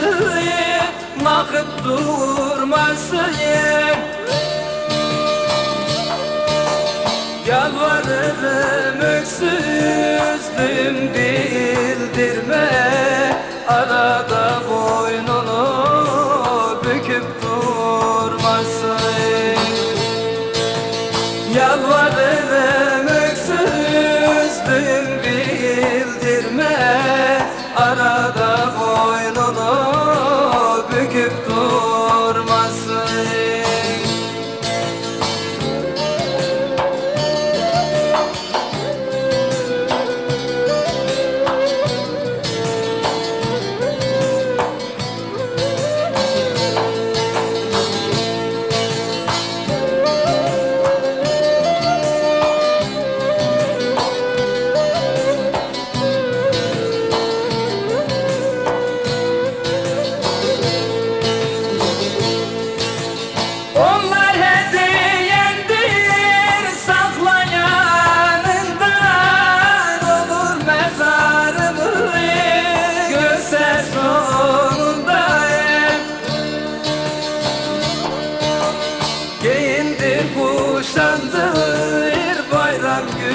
sıyıp Makıp durma sıyıp Yalvarırım öksüzlüğüm bildirme. Arada boynunu büküp dur. Büküp durmasın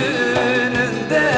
bayram gününde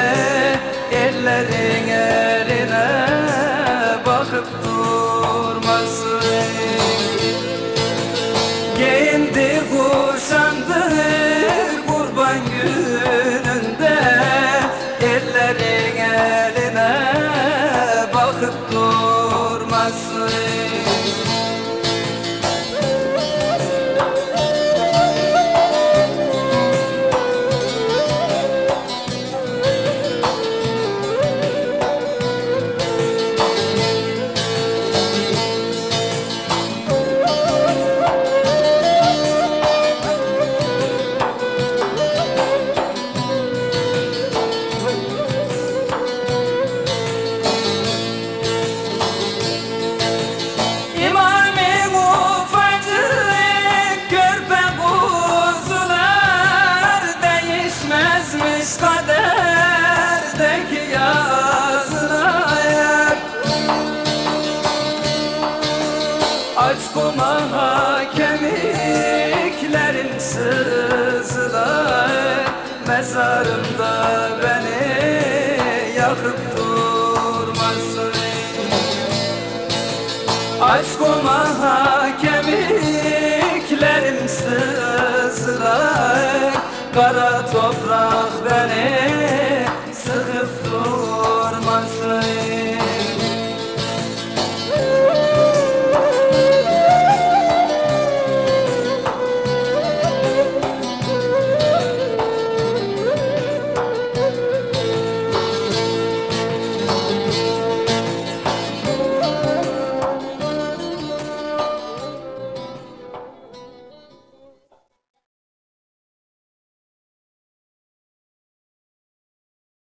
Aç kumaha kemiklerim sızlar Mezarımda beni yakıp durmasın Aşk olmaha